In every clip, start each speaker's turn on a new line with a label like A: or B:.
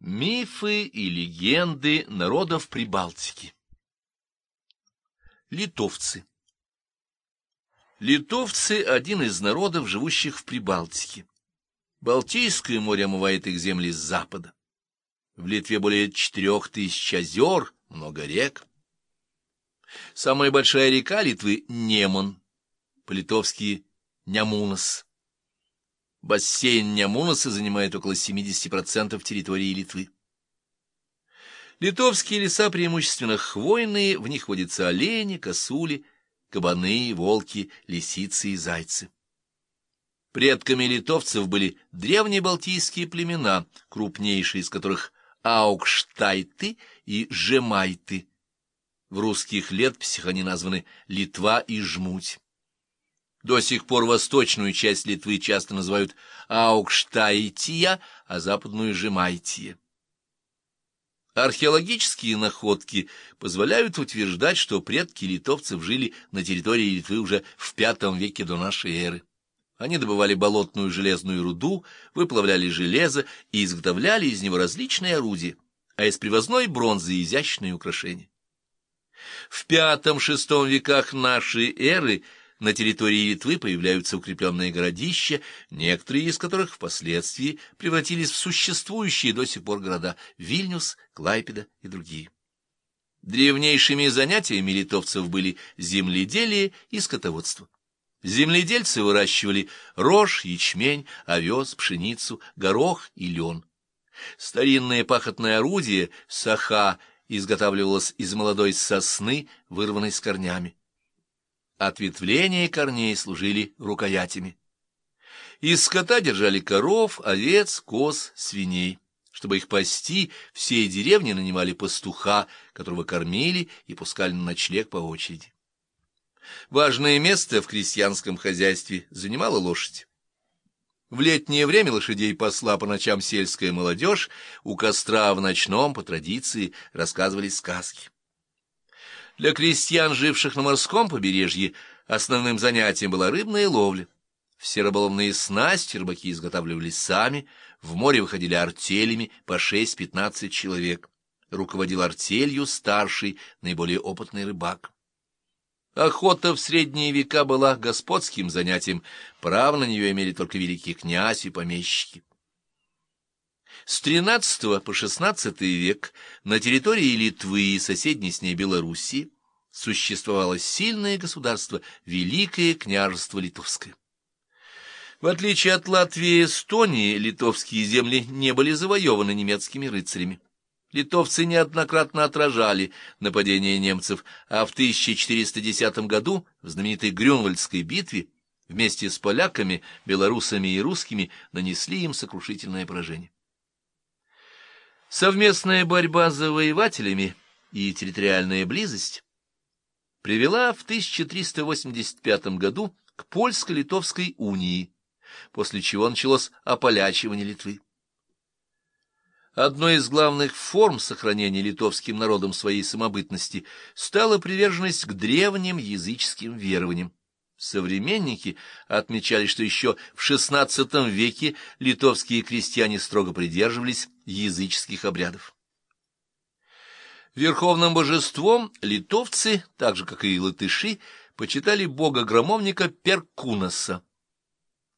A: Мифы и легенды народов Прибалтики Литовцы Литовцы — один из народов, живущих в Прибалтике. Балтийское море омывает их земли с запада. В Литве более четырех тысяч озер, много рек. Самая большая река Литвы — Неман, по-литовски Нямунас. Бассейн Нямунаса занимает около 70% территории Литвы. Литовские леса преимущественно хвойные, в них водятся олени, косули, кабаны, волки, лисицы и зайцы. Предками литовцев были древние балтийские племена, крупнейшие из которых Аукштайты и Жемайты. В русских летописях они названы Литва и Жмуть. До сих пор восточную часть Литвы часто называют Аукштайтия, а западную — Жемайтия. Археологические находки позволяют утверждать, что предки литовцев жили на территории Литвы уже в V веке до нашей эры. Они добывали болотную железную руду, выплавляли железо и изготовляли из него различные орудия, а из привозной бронзы изящные украшения. В V-VI веках нашей эры – на территории Литвы появляются укрепленные городища, некоторые из которых впоследствии превратились в существующие до сих пор города Вильнюс, Клайпеда и другие. Древнейшими занятиями литовцев были земледелие и скотоводство. Земледельцы выращивали рожь, ячмень, овес, пшеницу, горох и лен. Старинное пахотное орудие, саха, изготавливалось из молодой сосны, вырванной с корнями. Ответвления корней служили рукоятями. Из скота держали коров, овец, коз, свиней. Чтобы их пасти, все деревни нанимали пастуха, которого кормили и пускали на ночлег по очереди. Важное место в крестьянском хозяйстве занимала лошадь. В летнее время лошадей посла по ночам сельская молодежь, у костра в ночном, по традиции, рассказывали сказки. Для крестьян, живших на морском побережье, основным занятием была рыбная ловля. Все рыболовные снасти рыбаки изготавливали сами, в море выходили артелями по 6-15 человек. Руководил артелью старший, наиболее опытный рыбак. Охота в средние века была господским занятием, право на нее имели только великий князь и помещики. С XIII по XVI век на территории Литвы и соседней с ней Белоруссии существовало сильное государство, Великое княжество Литовское. В отличие от Латвии и Эстонии, литовские земли не были завоеваны немецкими рыцарями. Литовцы неоднократно отражали нападения немцев, а в 1410 году в знаменитой Грюнвальдской битве вместе с поляками, белорусами и русскими нанесли им сокрушительное поражение. Совместная борьба с завоевателями и территориальная близость привела в 1385 году к польско-литовской унии, после чего началось ополячивание Литвы. Одной из главных форм сохранения литовским народом своей самобытности стала приверженность к древним языческим верованиям. Современники отмечали, что еще в XVI веке литовские крестьяне строго придерживались языческих обрядов. Верховным божеством литовцы, так же, как и латыши, почитали бога-громовника Перкунаса.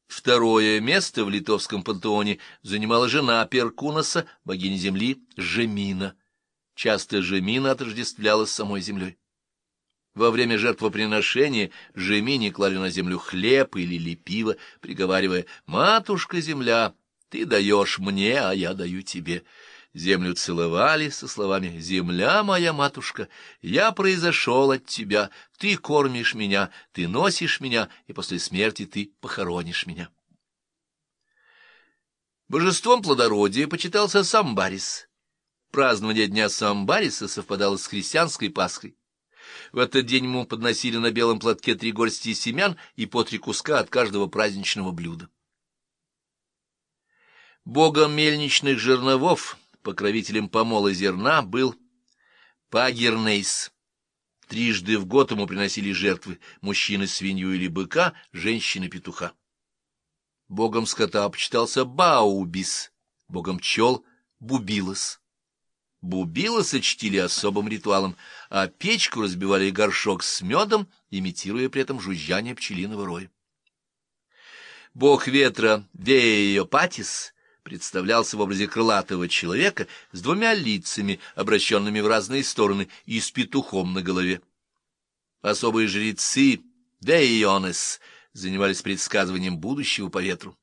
A: Второе место в литовском пантеоне занимала жена Перкунаса, богиня земли Жемина. Часто Жемина отождествлялась самой землей. Во время жертвоприношения Жемине клали на землю хлеб или лепиво, приговаривая «Матушка-земля, ты даешь мне, а я даю тебе». Землю целовали со словами «Земля моя, матушка, я произошел от тебя, ты кормишь меня, ты носишь меня, и после смерти ты похоронишь меня». Божеством плодородия почитался Самбарис. Празднование дня Самбариса совпадало с христианской Пасхой. В этот день ему подносили на белом платке три горсти семян и по три куска от каждого праздничного блюда. Богом мельничных жерновов, покровителем помола зерна, был Пагернейс. Трижды в год ему приносили жертвы мужчины свинью или быка, женщины петуха. Богом скота почитался Баубис, богом пчел — Бубилос. Бубилоса чтили особым ритуалом, а печку разбивали горшок с медом, имитируя при этом жужжание пчелиного роя. Бог ветра Веопатис представлялся в образе крылатого человека с двумя лицами, обращенными в разные стороны, и с петухом на голове. Особые жрецы Веионес занимались предсказыванием будущего по ветру.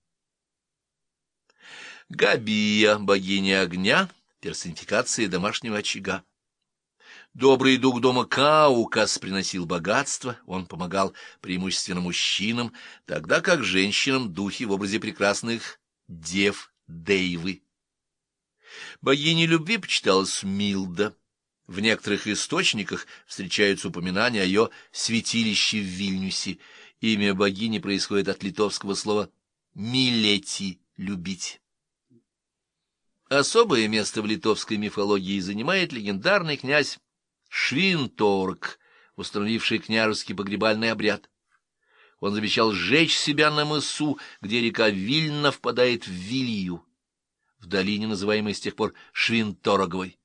A: Габия, богиня огня, персонификация домашнего очага. Добрый дух дома Каукас приносил богатство, он помогал преимущественно мужчинам, тогда как женщинам духи в образе прекрасных дев Дейвы. Богиней любви почиталась Милда. В некоторых источниках встречаются упоминания о ее святилище в Вильнюсе. Имя богини происходит от литовского слова «милети» — «любить». Особое место в литовской мифологии занимает легендарный князь Швинторг, установивший княжеский погребальный обряд. Он завещал сжечь себя на мысу, где река Вильна впадает в Вилью, в долине, называемой с тех пор Швинтороговой.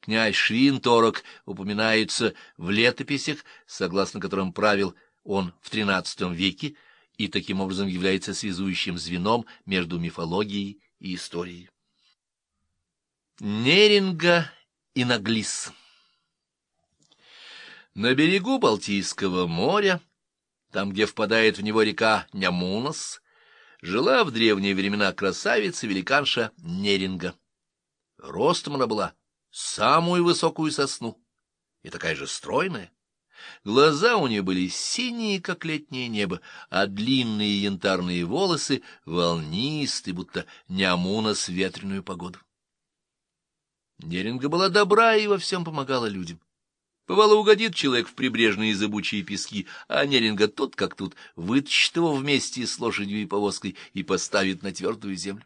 A: Князь Швинторог упоминается в летописях, согласно которым правил он в XIII веке и таким образом является связующим звеном между мифологией и историей. Неринга и Наглис На берегу Балтийского моря, там, где впадает в него река Нямунос, жила в древние времена красавица-великанша Неринга. Ростом она была самую высокую сосну и такая же стройная. Глаза у нее были синие, как летнее небо, а длинные янтарные волосы волнистые, будто нямуна ветреную погоду. Неринга была добра и во всем помогала людям. Бывало, угодит человек в прибрежные зыбучие пески, а Неринга тут как тут вытащит его вместе с лошадью и повозкой и поставит на твердую землю.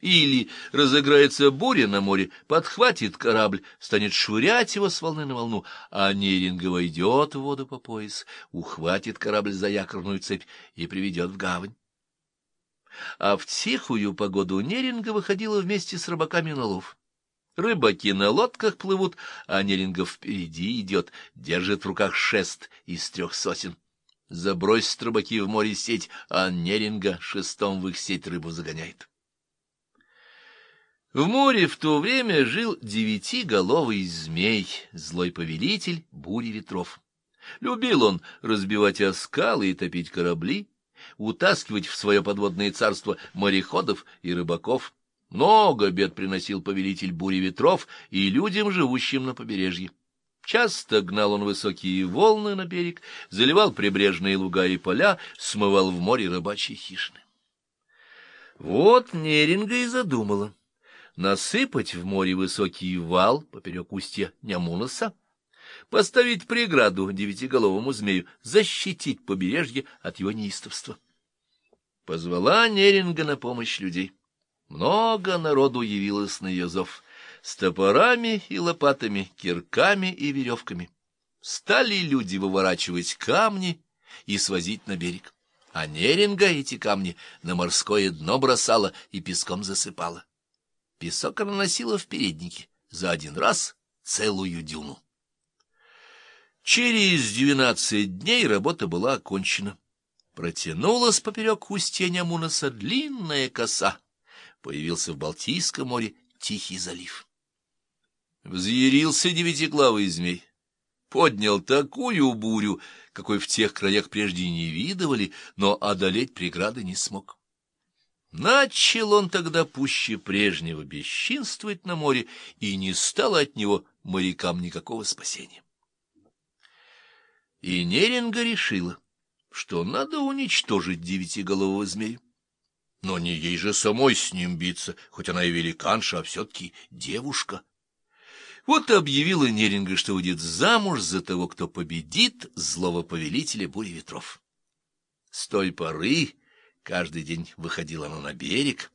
A: Или разыграется буря на море, подхватит корабль, станет швырять его с волны на волну, а Неринга войдет в воду по пояс, ухватит корабль за якорную цепь и приведет в гавань. А в тихую погоду Неринга выходила вместе с рыбаками на лов. Рыбаки на лодках плывут, а Нерингов впереди идет, держит в руках шест из трех сосен. Забросит рыбаки в море сеть, а Неринга шестом в их сеть рыбу загоняет. В море в то время жил девятиголовый змей, злой повелитель бури ветров. Любил он разбивать оскалы и топить корабли, утаскивать в свое подводное царство мореходов и рыбаков, много бед приносил повелитель бури ветров и людям, живущим на побережье. Часто гнал он высокие волны на берег, заливал прибрежные луга и поля, смывал в море рыбачьи хижины. Вот Неринга и задумала насыпать в море высокий вал поперек устья Нямуноса, поставить преграду девятиголовому змею, защитить побережье от его неистовства. Позвала Неринга на помощь людей. Много народу явилось на ее зов, с топорами и лопатами, кирками и веревками. Стали люди выворачивать камни и свозить на берег. А Неринга эти камни на морское дно бросала и песком засыпала. Песок она носила в переднике, за один раз целую дюну. Через двенадцать дней работа была окончена. Протянулась поперек устья Нямуноса длинная коса появился в Балтийском море Тихий залив. Взъярился девятиглавый змей, поднял такую бурю, какой в тех краях прежде не видывали, но одолеть преграды не смог. Начал он тогда пуще прежнего бесчинствовать на море, и не стало от него морякам никакого спасения. И Неринга решила, что надо уничтожить девятиголового змея. Но не ей же самой с ним биться, хоть она и великанша, а все-таки девушка. Вот и объявила Неринга, что выйдет замуж за того, кто победит злого повелителя бури ветров. С той поры каждый день выходила она на берег,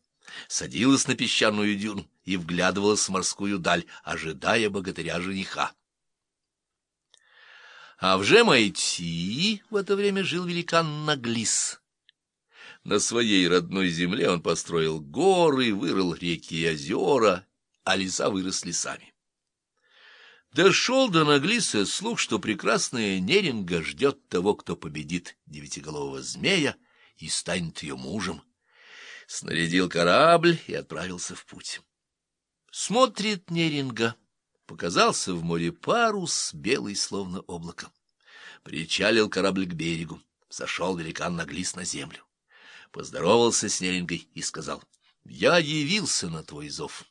A: садилась на песчаную дюну и вглядывалась в морскую даль, ожидая богатыря-жениха. А в Жемайти в это время жил великан Наглис — на своей родной земле он построил горы, вырыл реки и озера а леса выросли сами. Дошел до Наглиса слух, что прекрасная Неринга ждет того, кто победит девятиголового змея и станет ее мужем. Снарядил корабль и отправился в путь. Смотрит Неринга. Показался в море парус, белый словно облако. Причалил корабль к берегу. Сошел великан Наглис на землю. Поздоровался с Нерингой и сказал, «Я явился на твой зов».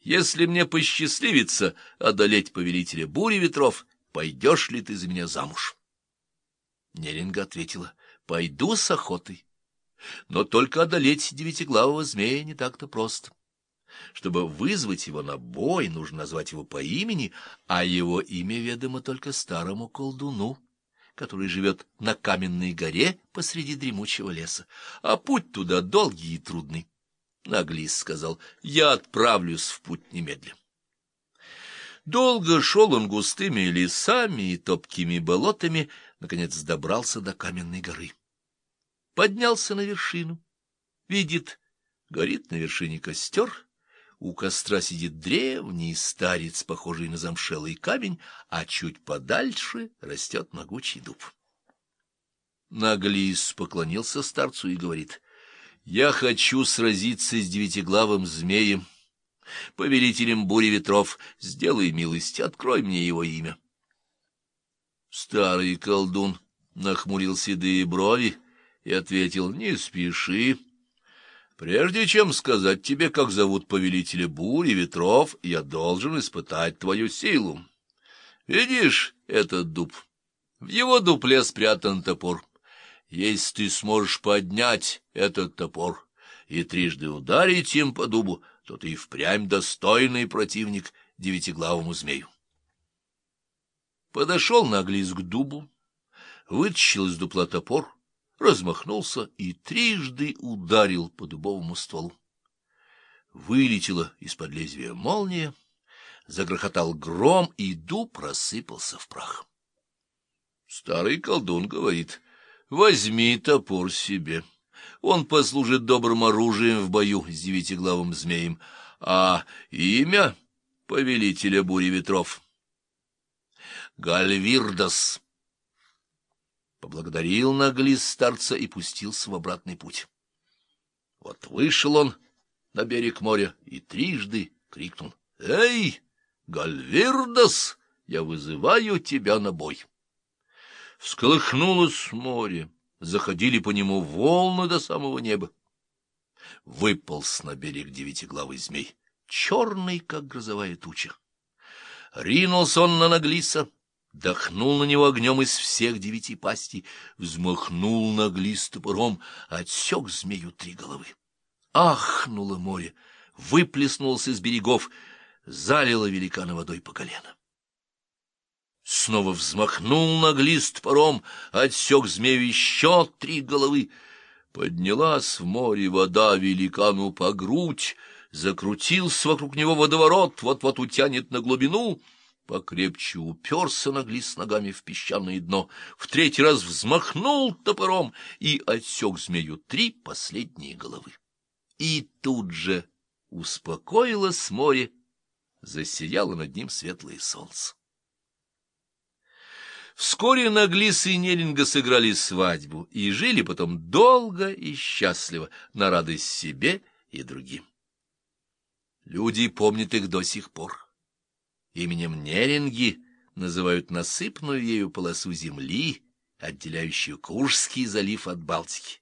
A: Если мне посчастливится одолеть повелителя бури ветров, пойдешь ли ты за меня замуж? Неринга ответила, пойду с охотой. Но только одолеть девятиглавого змея не так-то просто. Чтобы вызвать его на бой, нужно назвать его по имени, а его имя ведомо только старому колдуну, который живет на каменной горе посреди дремучего леса, а путь туда долгий и трудный. Наглис сказал, я отправлюсь в путь немедленно. Долго шел он густыми лесами и топкими болотами, наконец добрался до каменной горы. Поднялся на вершину, видит, горит на вершине костер, у костра сидит древний старец, похожий на замшелый камень, а чуть подальше растет могучий дуб. Наглис поклонился старцу и говорит — я хочу сразиться с девятиглавым змеем, повелителем бури ветров. Сделай милость, открой мне его имя. Старый колдун нахмурил седые брови и ответил, не спеши. Прежде чем сказать тебе, как зовут повелителя бури ветров, я должен испытать твою силу. Видишь этот дуб? В его дупле спрятан топор. Если ты сможешь поднять этот топор и трижды ударить им по дубу, то ты и впрямь достойный противник девятиглавому змею. Подошел наглис к дубу, вытащил из дупла топор, размахнулся и трижды ударил по дубовому стволу. Вылетела из-под лезвия молния, загрохотал гром, и дуб рассыпался в прах. Старый колдун говорит — Возьми топор себе. Он послужит добрым оружием в бою с девятиглавым змеем. А имя повелителя бури ветров — Гальвирдас. Поблагодарил наглис старца и пустился в обратный путь. Вот вышел он на берег моря и трижды крикнул. — Эй, Гальвирдас, я вызываю тебя на бой! Всколыхнулось море, заходили по нему волны до самого неба. Выполз на берег девятиглавый змей, черный, как грозовая туча. Ринулся он на Наглиса, дохнул на него огнем из всех девяти пастей, взмахнул Наглис топором, отсек змею три головы. Ахнуло море, выплеснулось из берегов, залило великана водой по колено. Снова взмахнул наглист паром, отсек змею еще три головы. Поднялась в море вода великану по грудь, закрутился вокруг него водоворот, вот-вот утянет на глубину. Покрепче уперся наглист ногами в песчаное дно, в третий раз взмахнул топором и отсек змею три последние головы. И тут же успокоилось море, засияло над ним светлое солнце. Вскоре Наглис и Неринга сыграли свадьбу и жили потом долго и счастливо, на радость себе и другим. Люди помнят их до сих пор. Именем Неринги называют насыпную ею полосу земли, отделяющую Куршский залив от Балтики.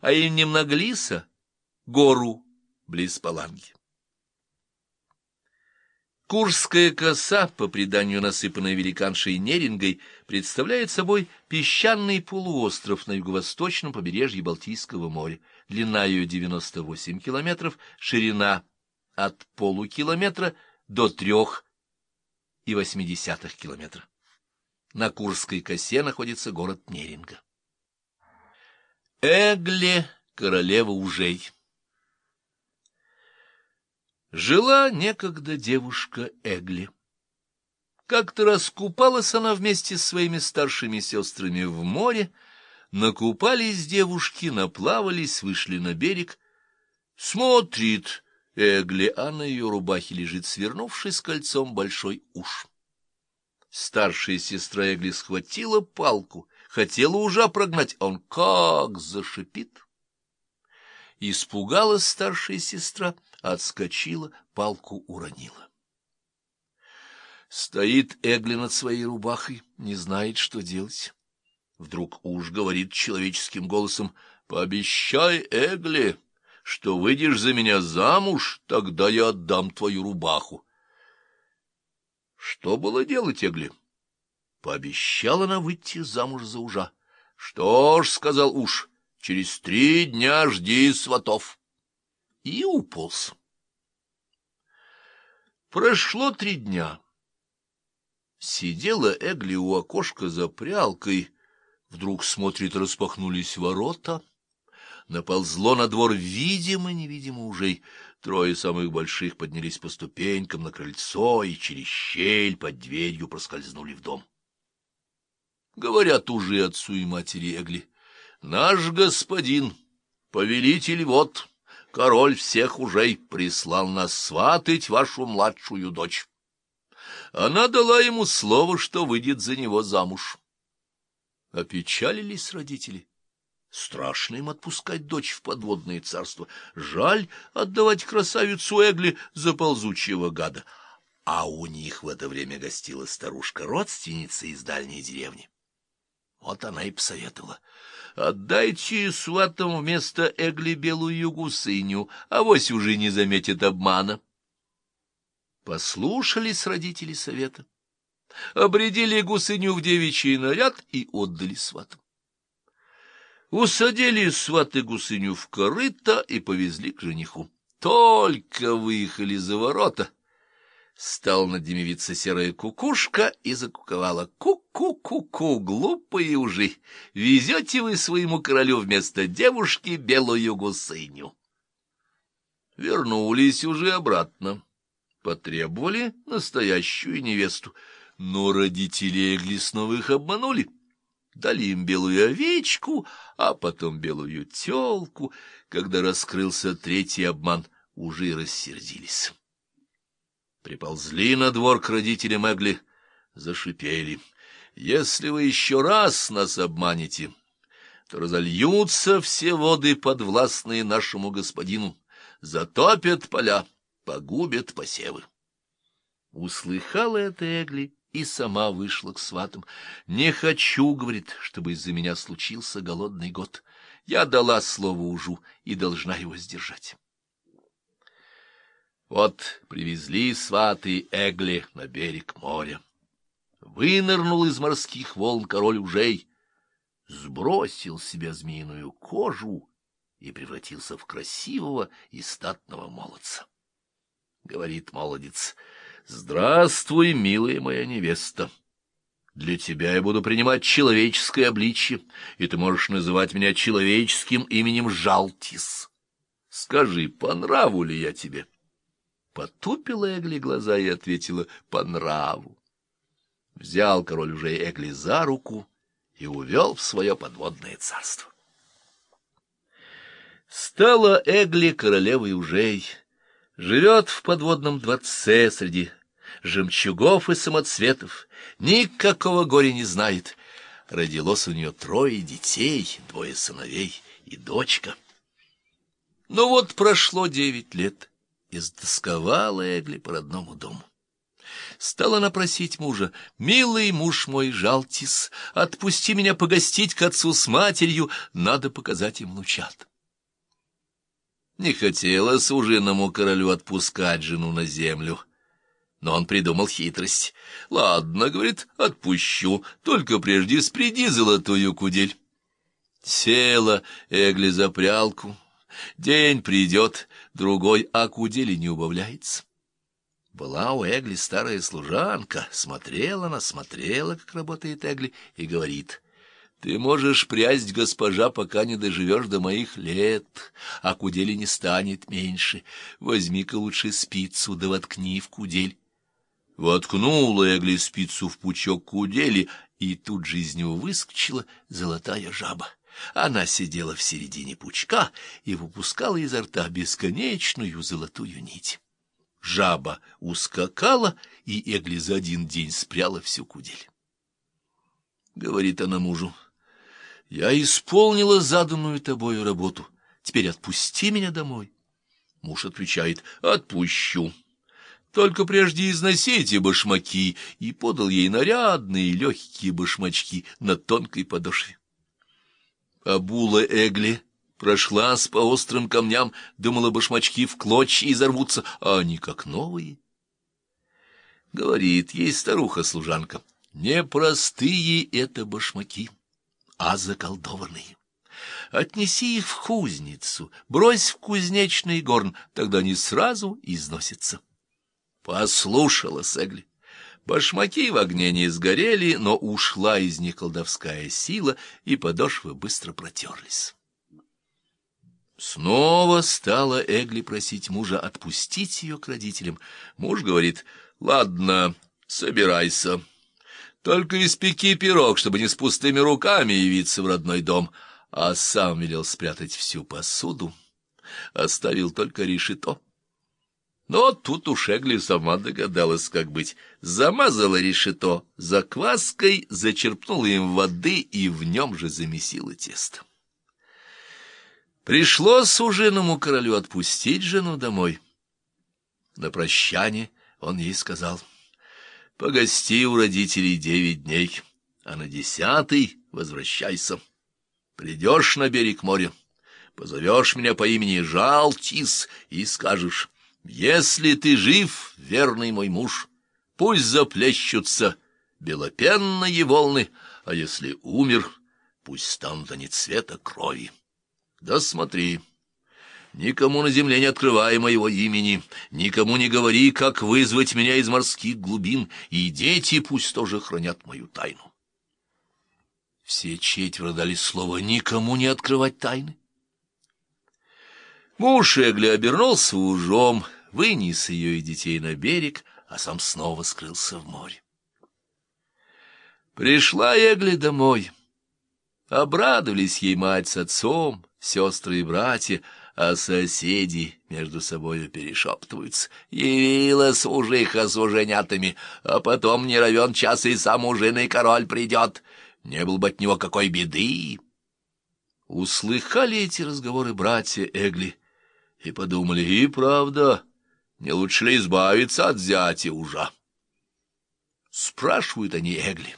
A: А именем Наглиса — гору близ Паланги. Курская коса, по преданию насыпанная великаншей Нерингой, представляет собой песчаный полуостров на юго-восточном побережье Балтийского моря. Длина ее 98 километров, ширина от полукилометра до трех и восьмидесятых километра. На Курской косе находится город Неринга. Эгле, королева ужей. Жила некогда девушка Эгли. Как-то раскупалась она вместе с своими старшими сестрами в море, накупались девушки, наплавались, вышли на берег. Смотрит, Эгли, а на ее рубахе лежит, свернувшись кольцом, большой уж. Старшая сестра Эгли схватила палку, хотела ужа прогнать, он как зашипит. Испугалась старшая сестра, отскочила, палку уронила. Стоит Эгли над своей рубахой, не знает, что делать. Вдруг уж говорит человеческим голосом, — Пообещай, Эгли, что выйдешь за меня замуж, тогда я отдам твою рубаху. Что было делать, Эгли? Пообещала она выйти замуж за ужа. — Что ж, — сказал уж, — через три дня жди сватов. И уполз. Прошло три дня. Сидела Эгли у окошка за прялкой. Вдруг, смотрит, распахнулись ворота. Наползло на двор видимо-невидимо ужей. Трое самых больших поднялись по ступенькам на крыльцо и через щель под дверью проскользнули в дом. Говорят уже отцу и матери Эгли. Наш господин, повелитель вот, король всех ужей, прислал нас сватать вашу младшую дочь. Она дала ему слово, что выйдет за него замуж. Опечалились родители. Страшно им отпускать дочь в подводное царство. Жаль отдавать красавицу Эгли за ползучего гада. А у них в это время гостила старушка-родственница из дальней деревни. Вот она и посоветовала. Отдайте сватам вместо Эгли белую гусыню, а вось уже не заметит обмана. Послушались родители совета, обредили гусыню в девичий наряд и отдали сватам. Усадили сваты гусыню в корыто и повезли к жениху. Только выехали за ворота, стал над ними серая кукушка и закуковала. Ку-ку-ку-ку, глупые ужи, везете вы своему королю вместо девушки белую гусыню. Вернулись уже обратно потребовали настоящую невесту, но родители Эглисновых обманули. Дали им белую овечку, а потом белую телку. Когда раскрылся третий обман, уже рассердились. Приползли на двор к родителям Эгли, зашипели. «Если вы еще раз нас обманете, то разольются все воды, подвластные нашему господину, затопят поля» погубят посевы. Услыхала это Эгли и сама вышла к сватам. «Не хочу, — говорит, — чтобы из-за меня случился голодный год. Я дала слово ужу и должна его сдержать». Вот привезли сваты Эгли на берег моря. Вынырнул из морских волн король ужей, сбросил с себя змеиную кожу и превратился в красивого и статного молодца. — говорит молодец. — Здравствуй, милая моя невеста. Для тебя я буду принимать человеческое обличье, и ты можешь называть меня человеческим именем Жалтис. Скажи, по нраву ли я тебе? Потупила Эгли глаза и ответила «по нраву». Взял король уже Эгли за руку и увел в свое подводное царство. Стала Эгли королевой ужей, Живет в подводном дворце среди жемчугов и самоцветов, никакого горя не знает. Родилось у нее трое детей, двое сыновей и дочка. Но вот прошло девять лет, и стосковала Эгли по родному дому. Стала она просить мужа, «Милый муж мой, жалтис, отпусти меня погостить к отцу с матерью, надо показать им внучат». Не хотелось ужиному королю отпускать жену на землю. Но он придумал хитрость. «Ладно, — говорит, — отпущу, только прежде спреди золотую кудель». Села Эгли за прялку. День придет, другой, а кудели не убавляется. Была у Эгли старая служанка, смотрела она, смотрела, как работает Эгли, и говорит — ты можешь прясть, госпожа, пока не доживешь до моих лет, а кудели не станет меньше. Возьми-ка лучше спицу, да воткни в кудель. Воткнула Эгли спицу в пучок кудели, и тут же из него выскочила золотая жаба. Она сидела в середине пучка и выпускала изо рта бесконечную золотую нить. Жаба ускакала, и Эгли за один день спряла всю кудель. Говорит она мужу, — я исполнила заданную тобою работу, теперь отпусти меня домой. Муж отвечает, — отпущу. Только прежде износите башмаки, и подал ей нарядные легкие башмачки на тонкой подошве. Абула Эгли прошлась по острым камням, думала, башмачки в клочья изорвутся, а они как новые. Говорит ей старуха-служанка, непростые это башмаки, а заколдованные. Отнеси их в кузницу, брось в кузнечный горн, тогда они сразу износятся. Послушала Сегли. Башмаки в огне не сгорели, но ушла из них колдовская сила, и подошвы быстро протерлись. Снова стала Эгли просить мужа отпустить ее к родителям. Муж говорит, «Ладно, собирайся. Только испеки пирог, чтобы не с пустыми руками явиться в родной дом». А сам велел спрятать всю посуду, оставил только решето. Но тут уж Эгли сама догадалась, как быть. Замазала решето закваской, зачерпнула им воды и в нем же замесила тесто. Пришлось ужиному королю отпустить жену домой. На прощание он ей сказал, «Погости у родителей девять дней, а на десятый возвращайся. Придешь на берег моря, позовешь меня по имени Жалтис и скажешь, если ты жив, верный мой муж, пусть заплещутся белопенные волны, а если умер, пусть станут они цвета крови. Да смотри, никому на земле не открывай моего имени, никому не говори, как вызвать меня из морских глубин, и дети пусть тоже хранят мою тайну. Все четверо дали слово никому не открывать тайны. Муж Эгли обернулся ужом, вынес ее и детей на берег, а сам снова скрылся в море. Пришла Эгли домой. Обрадовались ей мать с отцом, сестры и братья, а соседи между собою перешептываются. Явилась ужиха с уженятами, а потом не равен час и сам ужиный король придет. Не был бы от него какой беды. Услыхали эти разговоры братья Эгли и подумали, и правда, не лучше ли избавиться от зятя ужа? Спрашивают они Эгли.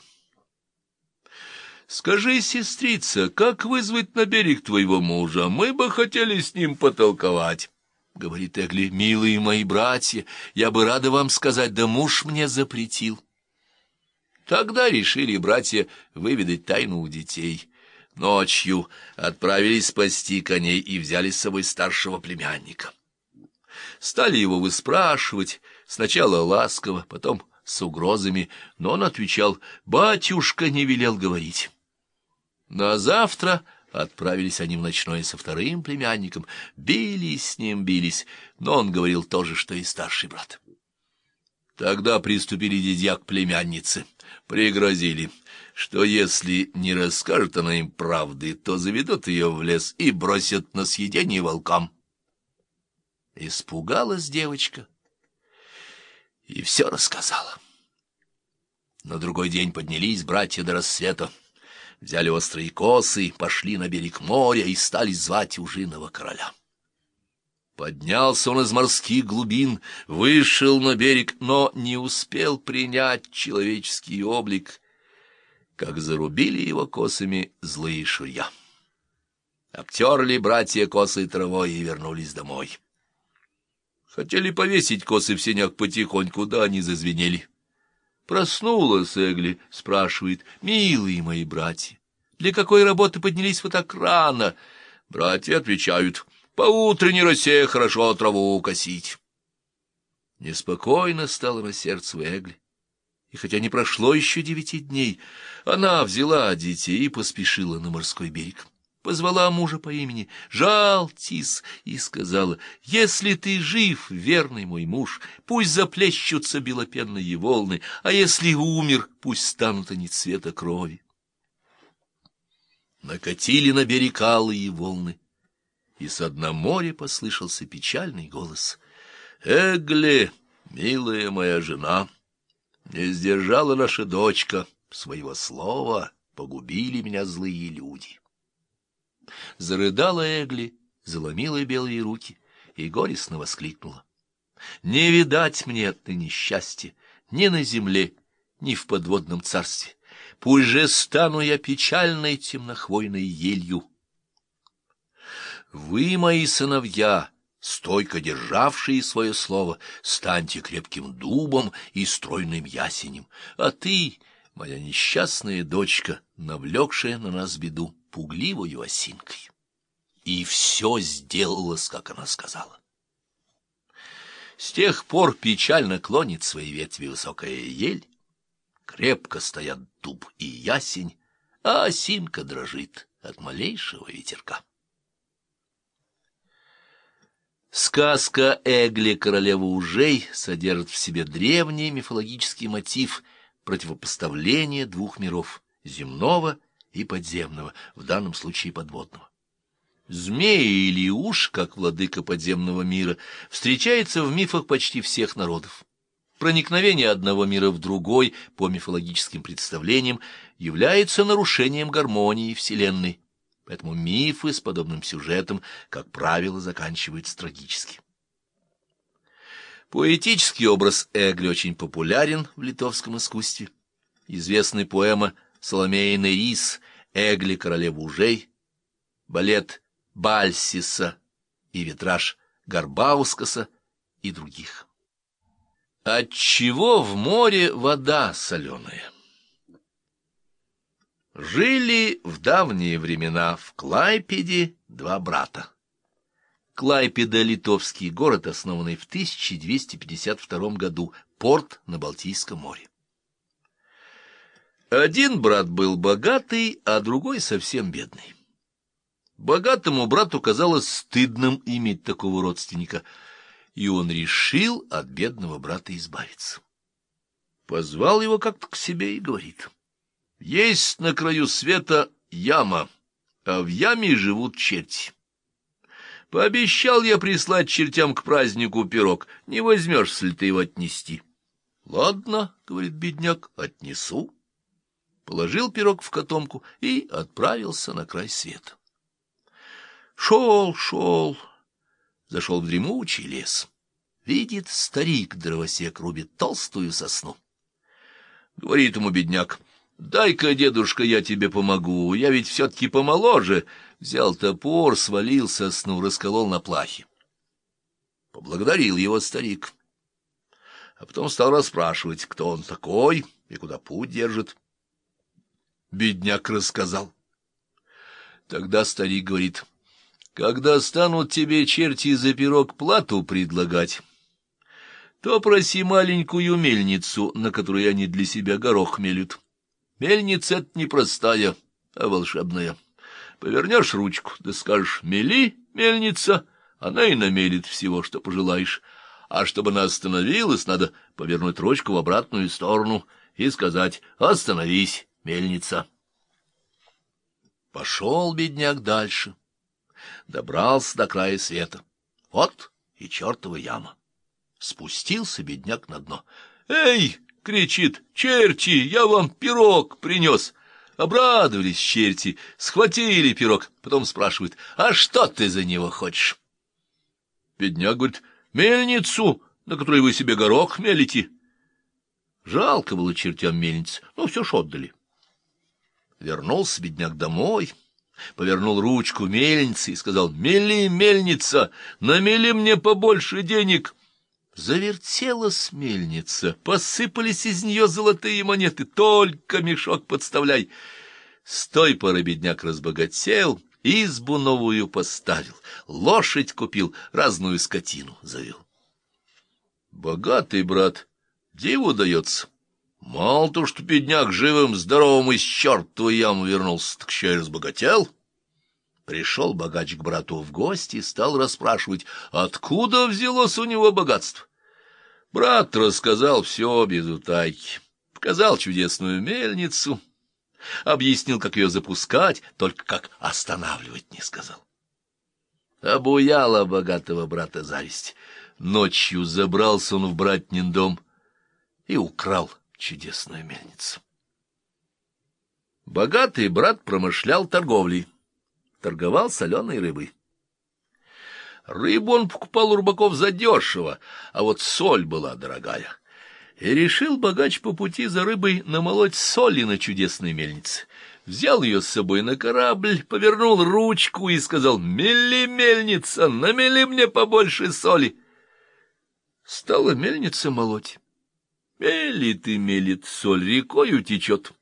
A: «Скажи, сестрица, как вызвать на берег твоего мужа? Мы бы хотели с ним потолковать». — говорит Эгли, — милые мои братья, я бы рада вам сказать, да муж мне запретил. Тогда решили братья выведать тайну у детей. Ночью отправились спасти коней и взяли с собой старшего племянника. Стали его выспрашивать, сначала ласково, потом с угрозами, но он отвечал, «Батюшка не велел говорить». На завтра отправились они в ночное со вторым племянником, бились с ним, бились, но он говорил то же, что и старший брат. Тогда приступили дядя к племяннице, пригрозили, что если не расскажет она им правды, то заведут ее в лес и бросят на съедение волкам. Испугалась девочка и все рассказала. На другой день поднялись братья до рассвета, взяли острые косы, пошли на берег моря и стали звать ужиного короля. Поднялся он из морских глубин, вышел на берег, но не успел принять человеческий облик, как зарубили его косами злые шурья. Обтерли братья косы травой и вернулись домой. Хотели повесить косы в сенях потихоньку, да они зазвенели. Проснулась Эгли, спрашивает, «Милые мои братья, для какой работы поднялись вы так рано?» Братья отвечают, «По утренней росе хорошо траву косить». Неспокойно стало на сердце Эгли. И хотя не прошло еще девяти дней, она взяла детей и поспешила на морской берег позвала мужа по имени Жалтис и сказала, «Если ты жив, верный мой муж, пусть заплещутся белопенные волны, а если умер, пусть станут они цвета крови». накатили на берег алые волны, и с дна моря послышался печальный голос. «Эгле, милая моя жена, не сдержала наша дочка своего слова, погубили меня злые люди». Зарыдала Эгли, заломила белые руки и горестно воскликнула. «Не видать мне ты несчастья ни на земле, ни в подводном царстве. Пусть же стану я печальной темнохвойной елью. Вы, мои сыновья, стойко державшие свое слово, станьте крепким дубом и стройным ясенем, а ты, моя несчастная дочка, навлекшая на нас беду, пугливую осинкой. И все сделалось, как она сказала. С тех пор печально клонит свои ветви высокая ель, крепко стоят дуб и ясень, а осинка дрожит от малейшего ветерка. Сказка Эгли «Королева ужей» содержит в себе древний мифологический мотив противопоставления двух миров — земного и подземного, в данном случае подводного. Змеи или уж, как владыка подземного мира, встречается в мифах почти всех народов. Проникновение одного мира в другой, по мифологическим представлениям, является нарушением гармонии Вселенной, поэтому мифы с подобным сюжетом, как правило, заканчиваются трагически. Поэтический образ Эгли очень популярен в литовском искусстве. Известная поэма Соломея Неис «Эгли, королева ужей», балет Бальсиса и витраж Гарбаускаса и других. Отчего в море вода соленая? Жили в давние времена в Клайпеде два брата. Клайпеда — литовский город, основанный в 1252 году, порт на Балтийском море. Один брат был богатый, а другой совсем бедный. Богатому брату казалось стыдным иметь такого родственника, и он решил от бедного брата избавиться. Позвал его как-то к себе и говорит, «Есть на краю света яма, а в яме живут черти. Пообещал я прислать чертям к празднику пирог, не возьмешься ли ты его отнести?» «Ладно», — говорит бедняк, — «отнесу». Положил пирог в котомку и отправился на край света. Шел, шел, зашел в дремучий лес. Видит старик дровосек рубит толстую сосну. Говорит ему бедняк, дай-ка, дедушка, я тебе помогу, я ведь все-таки помоложе. Взял топор, свалил сосну, расколол на плахе. Поблагодарил его старик. А потом стал расспрашивать, кто он такой и куда путь держит. Бедняк рассказал. Тогда старик говорит — когда станут тебе черти за пирог плату предлагать, то проси маленькую мельницу, на которой они для себя горох мелют. Мельница — это не простая, а волшебная. Повернешь ручку, да скажешь «мели, мельница», она и намелит всего, что пожелаешь. А чтобы она остановилась, надо повернуть ручку в обратную сторону и сказать «Остановись, мельница». Пошел бедняк дальше добрался до края света. Вот и чертова яма. Спустился бедняк на дно. «Эй!» — кричит. «Черти! Я вам пирог принес!» Обрадовались черти, схватили пирог, потом спрашивают, «А что ты за него хочешь?» Бедняк говорит, «Мельницу, на которой вы себе горох мелите». Жалко было чертям мельниц, но все ж отдали. Вернулся бедняк домой повернул ручку мельницы и сказал, «Мели, мельница, намели мне побольше денег». Завертелась мельница, посыпались из нее золотые монеты, только мешок подставляй. С той поры бедняк разбогател, избу новую поставил, лошадь купил, разную скотину завел. Богатый брат диву дается. Мало то, что бедняк живым, здоровым из чертовой ямы вернулся, так еще и разбогател. Пришел богач к брату в гости и стал расспрашивать, откуда взялось у него богатство. Брат рассказал все без утайки, показал чудесную мельницу, Объяснил, как ее запускать, только как останавливать не сказал. Обуяла богатого брата зависть. Ночью забрался он в братнин дом и украл чудесную мельницу. Богатый брат промышлял торговлей, торговал соленой рыбой. Рыбу он покупал у рыбаков задешево, а вот соль была дорогая. И решил богач по пути за рыбой намолоть соли на чудесной мельнице. Взял ее с собой на корабль, повернул ручку и сказал «Мели, мельница, намели мне побольше соли». Стала мельница молоть. Мелит и мелит, соль рекой утечет.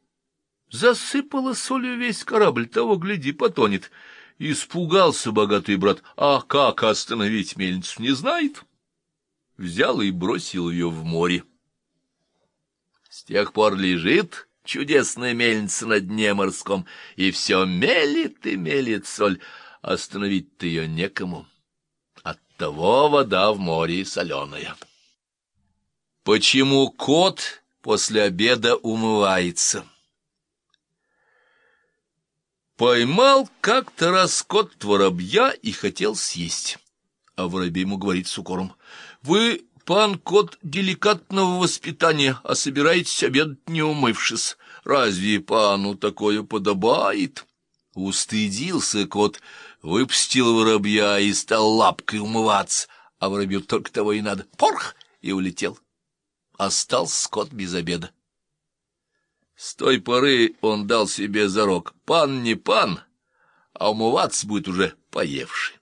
A: Засыпала солью весь корабль, того, гляди, потонет. Испугался богатый брат, а как остановить мельницу, не знает. Взял и бросил ее в море. С тех пор лежит чудесная мельница на дне морском, и все мелит и мелит соль. Остановить-то ее некому. Оттого вода в море соленая. Почему кот после обеда умывается? Поймал как-то раз кот воробья и хотел съесть. А воробей ему говорит с укором, «Вы, пан кот, деликатного воспитания, а собираетесь обедать не умывшись. Разве пану такое подобает?» Устыдился кот, выпустил воробья и стал лапкой умываться, а воробью только того и надо. Порх! И улетел. Остался кот без обеда. С той поры он дал себе зарок. Пан не пан, а умываться будет уже поевший.